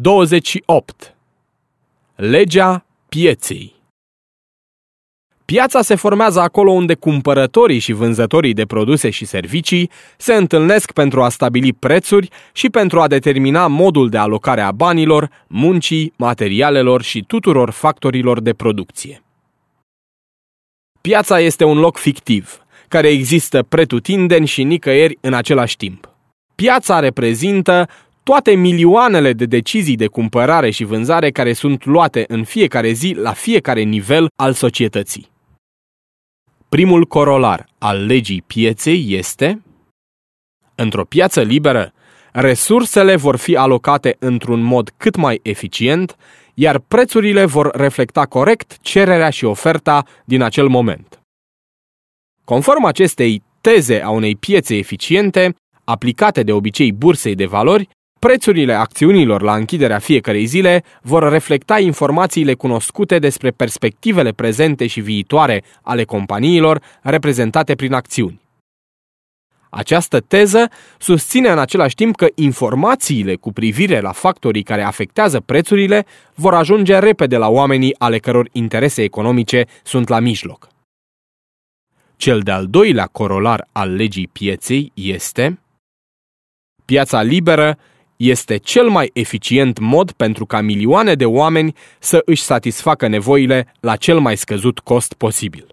28. Legea pieței Piața se formează acolo unde cumpărătorii și vânzătorii de produse și servicii se întâlnesc pentru a stabili prețuri și pentru a determina modul de alocare a banilor, muncii, materialelor și tuturor factorilor de producție. Piața este un loc fictiv, care există pretutindeni și nicăieri în același timp. Piața reprezintă toate milioanele de decizii de cumpărare și vânzare care sunt luate în fiecare zi la fiecare nivel al societății. Primul corolar al legii pieței este Într-o piață liberă, resursele vor fi alocate într-un mod cât mai eficient, iar prețurile vor reflecta corect cererea și oferta din acel moment. Conform acestei teze a unei piețe eficiente, aplicate de obicei bursei de valori, Prețurile acțiunilor la închiderea fiecarei zile vor reflecta informațiile cunoscute despre perspectivele prezente și viitoare ale companiilor reprezentate prin acțiuni. Această teză susține în același timp că informațiile cu privire la factorii care afectează prețurile vor ajunge repede la oamenii ale căror interese economice sunt la mijloc. Cel de-al doilea corolar al legii pieței este Piața liberă este cel mai eficient mod pentru ca milioane de oameni să își satisfacă nevoile la cel mai scăzut cost posibil.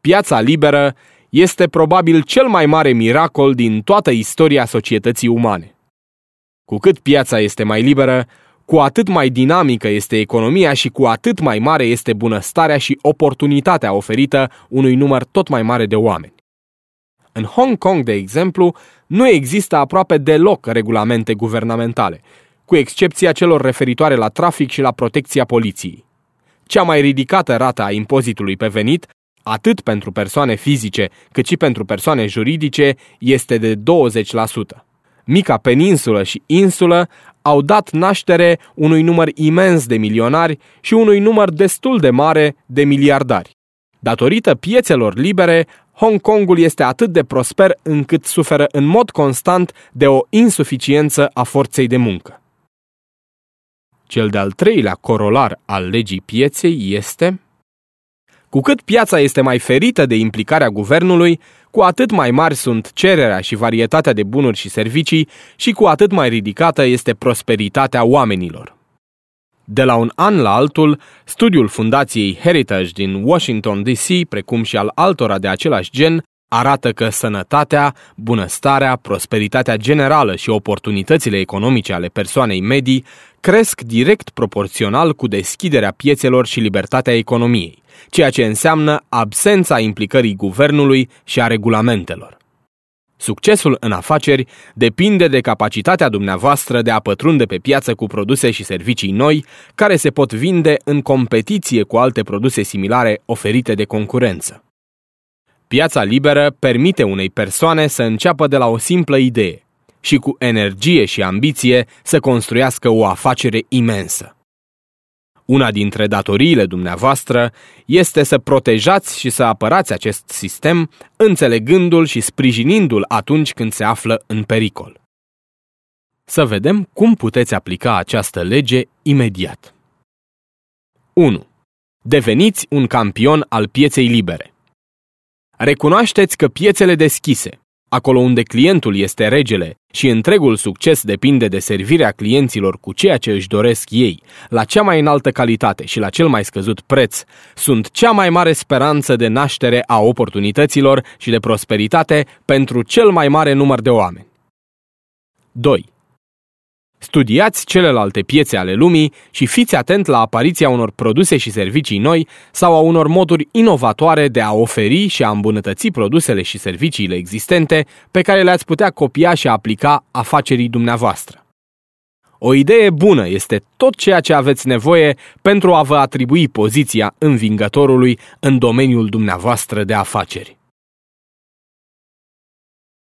Piața liberă este probabil cel mai mare miracol din toată istoria societății umane. Cu cât piața este mai liberă, cu atât mai dinamică este economia și cu atât mai mare este bunăstarea și oportunitatea oferită unui număr tot mai mare de oameni. În Hong Kong, de exemplu, nu există aproape deloc regulamente guvernamentale, cu excepția celor referitoare la trafic și la protecția poliției. Cea mai ridicată rată a impozitului pe venit, atât pentru persoane fizice cât și pentru persoane juridice, este de 20%. Mica peninsulă și insulă au dat naștere unui număr imens de milionari și unui număr destul de mare de miliardari. Datorită piețelor libere, Hong Kongul este atât de prosper încât suferă în mod constant de o insuficiență a forței de muncă. Cel de-al treilea corolar al legii pieței este cu cât piața este mai ferită de implicarea guvernului, cu atât mai mari sunt cererea și varietatea de bunuri și servicii și cu atât mai ridicată este prosperitatea oamenilor. De la un an la altul, studiul Fundației Heritage din Washington DC, precum și al altora de același gen, arată că sănătatea, bunăstarea, prosperitatea generală și oportunitățile economice ale persoanei medii cresc direct proporțional cu deschiderea piețelor și libertatea economiei, ceea ce înseamnă absența implicării guvernului și a regulamentelor. Succesul în afaceri depinde de capacitatea dumneavoastră de a pătrunde pe piață cu produse și servicii noi, care se pot vinde în competiție cu alte produse similare oferite de concurență. Piața liberă permite unei persoane să înceapă de la o simplă idee și cu energie și ambiție să construiască o afacere imensă. Una dintre datoriile dumneavoastră este să protejați și să apărați acest sistem, înțelegându-l și sprijinindu-l atunci când se află în pericol. Să vedem cum puteți aplica această lege imediat. 1. Deveniți un campion al pieței libere. Recunoașteți că piețele deschise, acolo unde clientul este regele și întregul succes depinde de servirea clienților cu ceea ce își doresc ei, la cea mai înaltă calitate și la cel mai scăzut preț, sunt cea mai mare speranță de naștere a oportunităților și de prosperitate pentru cel mai mare număr de oameni. 2. Studiați celelalte piețe ale lumii și fiți atent la apariția unor produse și servicii noi sau a unor moduri inovatoare de a oferi și a îmbunătăți produsele și serviciile existente pe care le-ați putea copia și aplica afacerii dumneavoastră. O idee bună este tot ceea ce aveți nevoie pentru a vă atribui poziția învingătorului în domeniul dumneavoastră de afaceri.